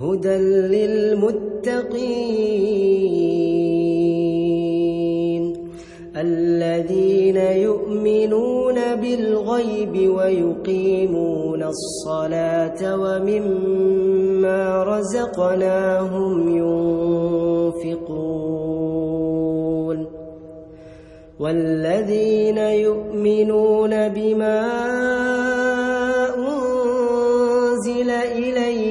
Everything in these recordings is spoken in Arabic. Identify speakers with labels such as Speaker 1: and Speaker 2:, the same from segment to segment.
Speaker 1: هدى للمتقين الذين يؤمنون بالغيب ويقيمون الصلاة ومما رزقناهم ينفقون والذين يؤمنون بما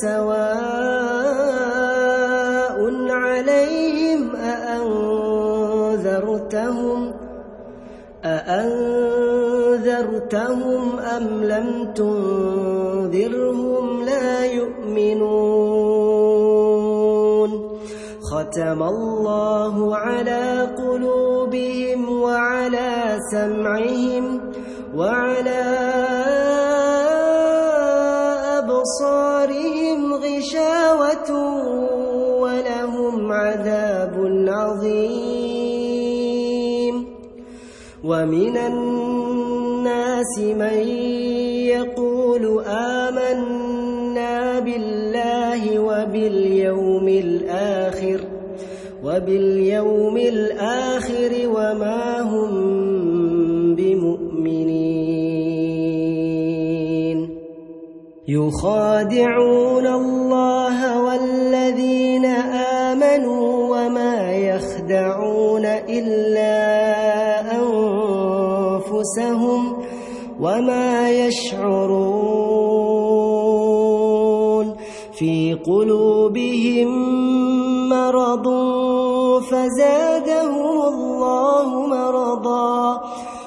Speaker 1: سواء عليهم أأنذرتهم أأنذرتهم أم لم تنذرهم لا يؤمنون ختم الله على قلوبهم وعلى سمعهم وعلى أبصارهم غشاوة ولهم عذاب عظيم. ومن الناس من يقول آمنا بالله وباليوم الآخر وباليوم الآخر وما هم يخادعون الله والذين آمنوا وما يخدعون إلا أنفسهم وما يشعرون في قلوبهم مرض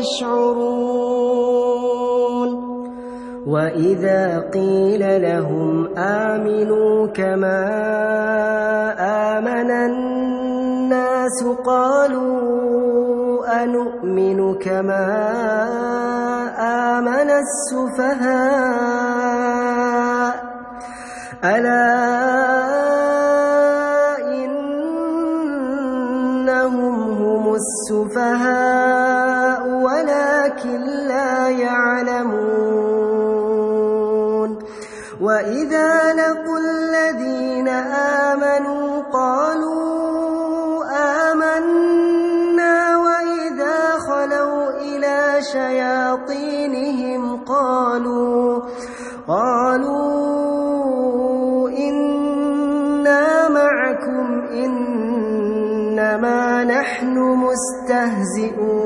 Speaker 1: يشعرون. وإذا قيل لهم آمنوا كما آمن الناس قالوا أنؤمن كما آمن السفهاء. ألا إنهم هم السفهاء. ولكن لا يعلمون. وإذا لقوا الذين آمنوا قالوا آمنا وإذا خلوا إلى شياطينهم قالوا قالوا إنا معكم إنما نحن مستهزئون.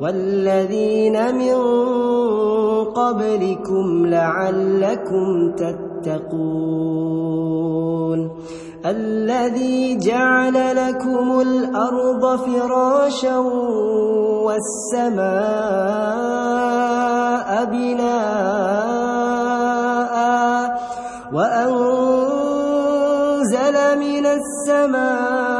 Speaker 1: والذين من قبلكم لعلكم تتقون الذي جعل لكم الأرض فراشا والسماء بناء وأنزل من السماء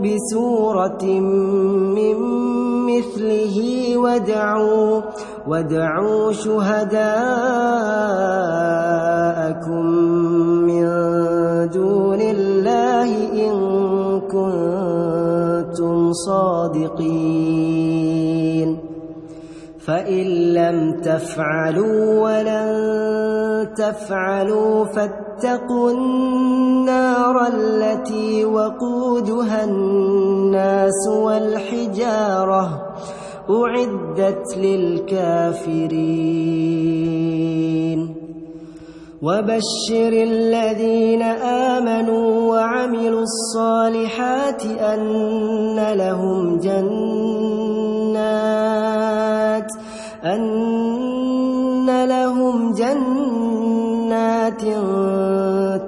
Speaker 1: بسورة من مثله وادعوا وادعوا شهداءكم من دون الله إن كنتم صادقين. فإن لم تفعلوا ولن تفعلوا فاتقوا النار التي وقودها الناس والحجارة أعدت للكافرين. وبشر الذين آمنوا وعملوا الصالحات أن لهم جنات أن لهم جنات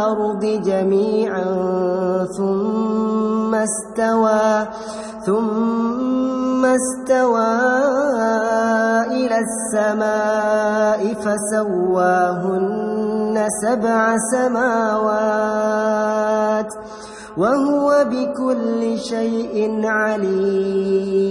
Speaker 1: الأرض جميعا ثم استوى ثم استوى إلى السماء فسواهن سبع سماوات وهو بكل شيء عليم.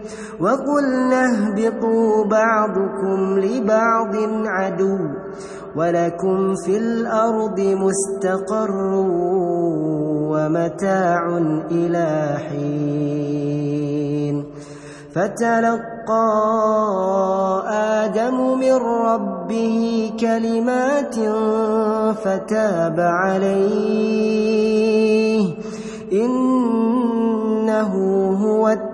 Speaker 1: وقلنا اهبطوا بعضكم لبعض عدو ولكم في الأرض مستقر ومتاع إلى حين. فتلقى آدم من ربه كلمات فتاب عليه. هو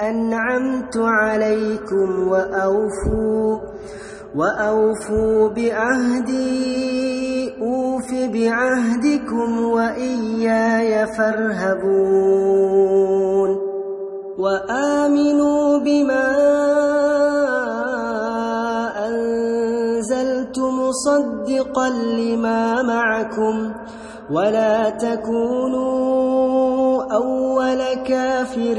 Speaker 1: أنعمت عليكم وأوفوا وأوفوا بعهدي أوف بعهدكم وإياي فارهبون وآمنوا بما أنزلت مصدقا لما معكم ولا تكونوا أول كافر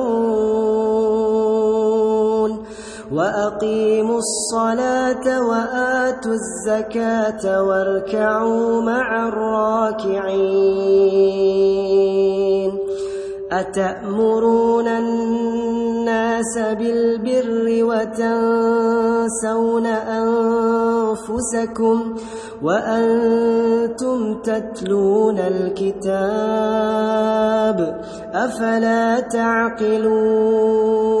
Speaker 1: وأقيموا الصلاة وآتوا الزكاة واركعوا مع الراكعين. أتأمرون الناس بالبر وتنسون أنفسكم وأنتم تتلون الكتاب أفلا تعقلون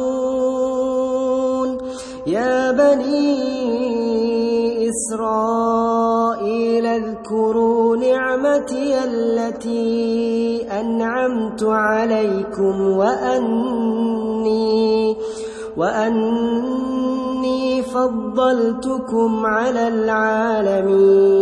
Speaker 1: يا بني إسرائيل اذكروا نعمتي التي أنعمت عليكم وأني وأني فضلتكم على العالمين.